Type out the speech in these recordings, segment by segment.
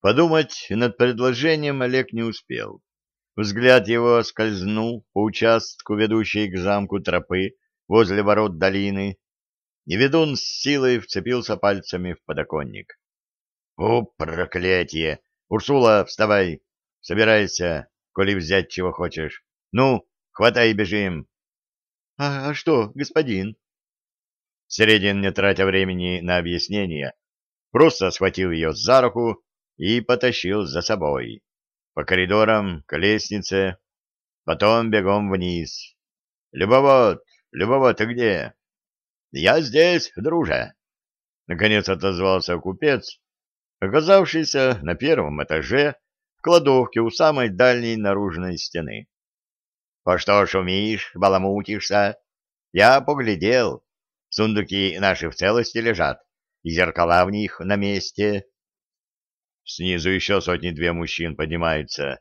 Подумать над предложением Олег не успел. Взгляд его скользнул по участку, ведущей к замку тропы возле ворот долины, и ведун с силой вцепился пальцами в подоконник. — О, проклятие! Урсула, вставай! Собирайся, коли взять чего хочешь. Ну, хватай и бежим. — А что, господин? Середин, не тратя времени на объяснение, просто схватил ее за руку и потащил за собой. По коридорам, к лестнице, потом бегом вниз. «Любовод! Любовод, ты где?» «Я здесь, друже!» Наконец отозвался купец, оказавшийся на первом этаже в кладовке у самой дальней наружной стены. «По что шумишь, баламутишься? Я поглядел. Сундуки наши в целости лежат, и зеркала в них на месте. Снизу еще сотни-две мужчин поднимаются.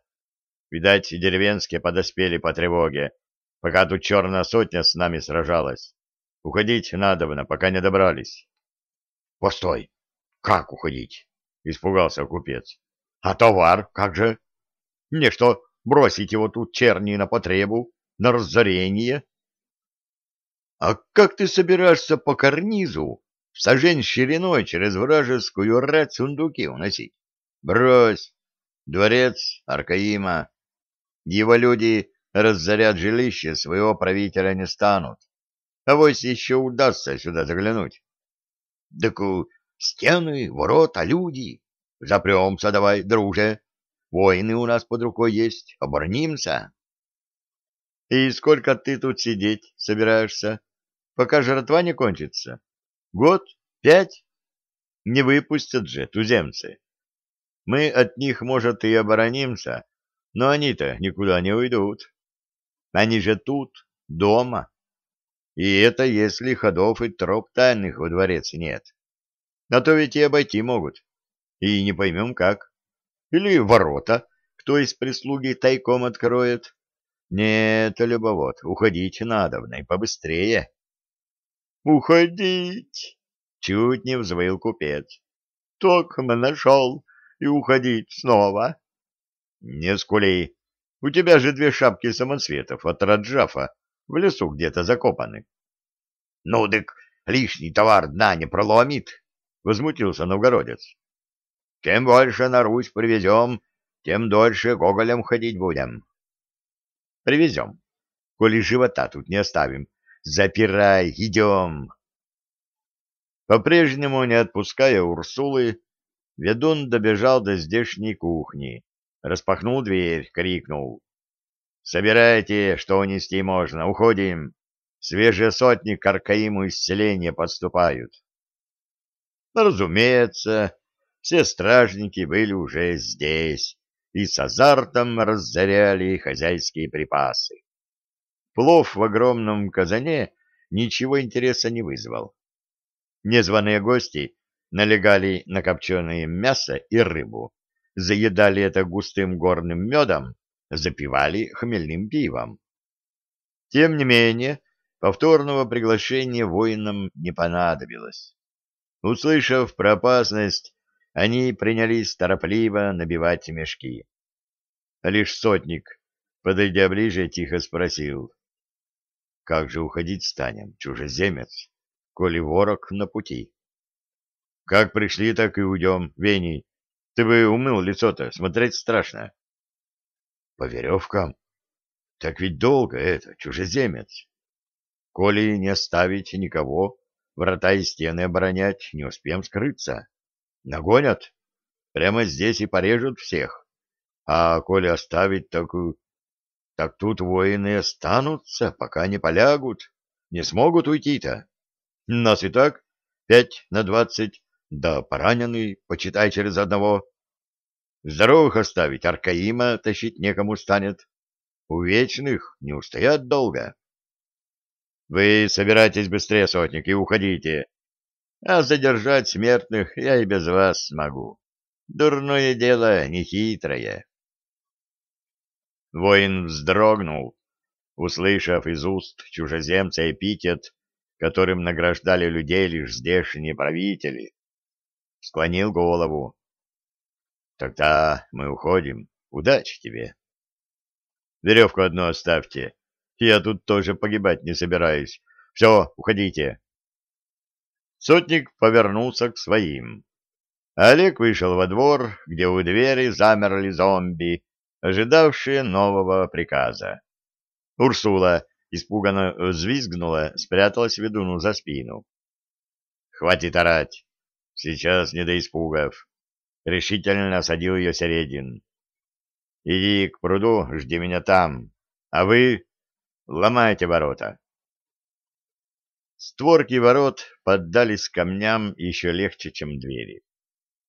Видать, деревенские подоспели по тревоге, пока тут черная сотня с нами сражалась. Уходить надобно, пока не добрались. — Постой! Как уходить? — испугался купец. — А товар как же? Мне что, бросить его тут черни на потребу, на разорение? — А как ты собираешься по карнизу в сажень шириной через вражескую рать сундуки уносить? Брось! Дворец Аркаима. Его люди разорят жилище своего правителя не станут. А вось еще удастся сюда заглянуть. Так стены, ворота, люди. Запремся давай, друже. Воины у нас под рукой есть, оборонимся. И сколько ты тут сидеть собираешься, пока жратва не кончится? Год? Пять? Не выпустят же туземцы. Мы от них, может, и оборонимся, но они-то никуда не уйдут. Они же тут, дома. И это если ходов и троп тайных во дворец нет. А то ведь и обойти могут. И не поймем как. Или ворота, кто из прислуги тайком откроет. Нет, любовод, уходить надо, и побыстрее. Уходить! Чуть не взвыл купец. Токма нашел, и уходить снова. Не скули. У тебя же две шапки самоцветов от Раджафа в лесу где-то закопаны. Ну, дык, лишний товар дна не проломит, — возмутился новгородец. Чем больше на Русь привезем, тем дольше гоголем ходить будем. Привезем, коли живота тут не оставим. Запирай, идем. По-прежнему, не отпуская Урсулы, Ведун добежал до здешней кухни, распахнул дверь, крикнул. «Собирайте, что унести можно, уходим. Свежие сотни к Аркаиму исцеления подступают». Разумеется, все стражники были уже здесь и с азартом разоряли хозяйские припасы. Плов в огромном казане ничего интереса не вызвал. Незваные гости налегали на копченое мясо и рыбу, заедали это густым горным медом, запивали хмельным пивом. Тем не менее, повторного приглашения воинам не понадобилось. Услышав про опасность, они принялись торопливо набивать мешки. Лишь сотник, подойдя ближе, тихо спросил. — Как же уходить станем, чужеземец, коли ворог на пути? Как пришли, так и уйдем. Вений, ты бы умыл лицо-то, смотреть страшно. По веревкам? Так ведь долго это, чужеземец. Коли не оставить никого, врата и стены оборонять, не успеем скрыться. Нагонят, прямо здесь и порежут всех. А коли оставить, так... Так тут воины останутся, пока не полягут, не смогут уйти-то. Нас и так пять на двадцать да пораненый, почитай, через одного. Здоровых оставить Аркаима тащить некому станет. У вечных не устоят долго. Вы собирайтесь быстрее, сотник, и уходите. А задержать смертных я и без вас смогу. Дурное дело, нехитрое. Воин вздрогнул, услышав из уст чужеземца эпитет, которым награждали людей лишь здешние правители склонил голову. Тогда мы уходим. Удачи тебе. Веревку одну оставьте. Я тут тоже погибать не собираюсь. Все, уходите. Сотник повернулся к своим. Олег вышел во двор, где у двери замерли зомби, ожидавшие нового приказа. Урсула испуганно взвизгнула, спряталась ведуну за спину. — Хватит орать! Сейчас не до испугов. Решительно осадил ее Середин. — Иди к пруду, жди меня там. А вы ломайте ворота. Створки ворот поддались камням еще легче, чем двери.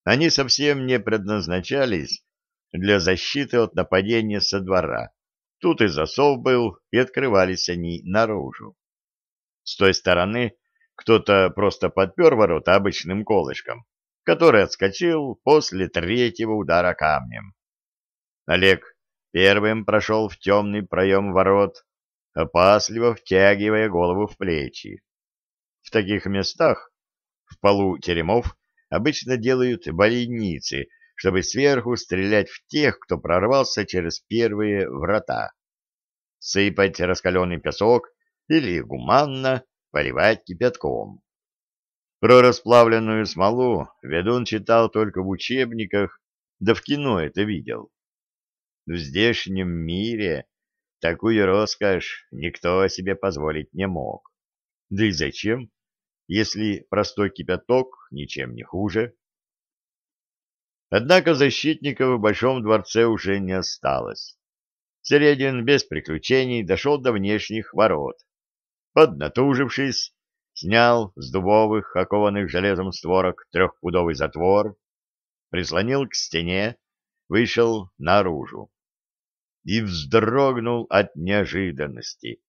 Они совсем не предназначались для защиты от нападения со двора. Тут и засов был, и открывались они наружу. С той стороны кто-то просто подпер ворота обычным колышком, который отскочил после третьего удара камнем. Олег первым прошел в темный проем ворот, опасливо втягивая голову в плечи. В таких местах, в полу теремов, обычно делают бойницы, чтобы сверху стрелять в тех, кто прорвался через первые врата. Сыпать раскаленный песок или гуманно поливать кипятком. Про расплавленную смолу ведун читал только в учебниках, да в кино это видел. В здешнем мире такую роскошь никто себе позволить не мог. Да и зачем? если простой кипяток ничем не хуже. Однако защитников в Большом дворце уже не осталось. Середин без приключений дошел до внешних ворот. Поднатужившись, снял с дубовых, окованных железом створок трехпудовый затвор, прислонил к стене, вышел наружу. И вздрогнул от неожиданности.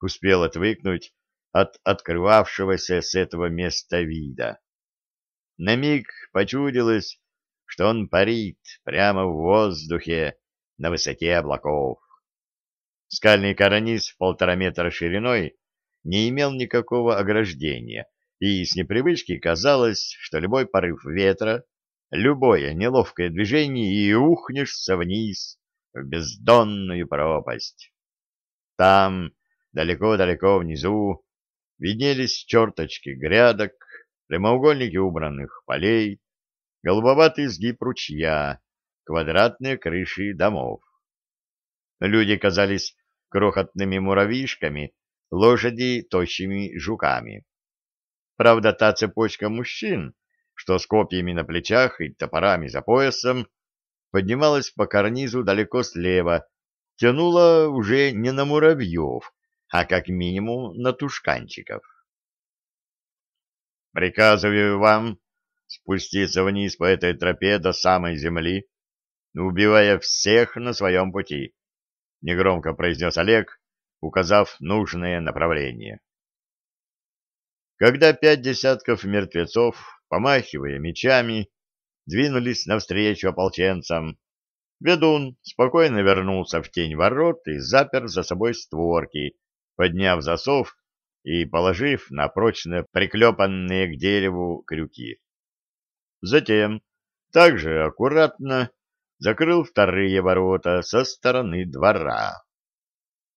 Успел отвыкнуть от открывавшегося с этого места вида. На миг почудилось, что он парит прямо в воздухе на высоте облаков. Скальный карниз в полтора метра шириной не имел никакого ограждения, и с непривычки казалось, что любой порыв ветра, любое неловкое движение, и ухнешься вниз в бездонную пропасть. Там, далеко-далеко внизу, виднелись черточки грядок, прямоугольники убранных полей, голубоватый сгиб ручья, квадратные крыши домов. Люди казались крохотными муравьишками, лошади — тощими жуками. Правда, та цепочка мужчин, что с копьями на плечах и топорами за поясом, поднималась по карнизу далеко слева, тянула уже не на муравьев, а как минимум на тушканчиков. Приказываю вам спуститься вниз по этой тропе до самой земли, убивая всех на своем пути, — негромко произнес Олег, указав нужное направление. Когда пять десятков мертвецов, помахивая мечами, двинулись навстречу ополченцам, ведун спокойно вернулся в тень ворот и запер за собой створки, подняв засов и положив на прочно приклепанные к дереву крюки. Затем также аккуратно закрыл вторые ворота со стороны двора.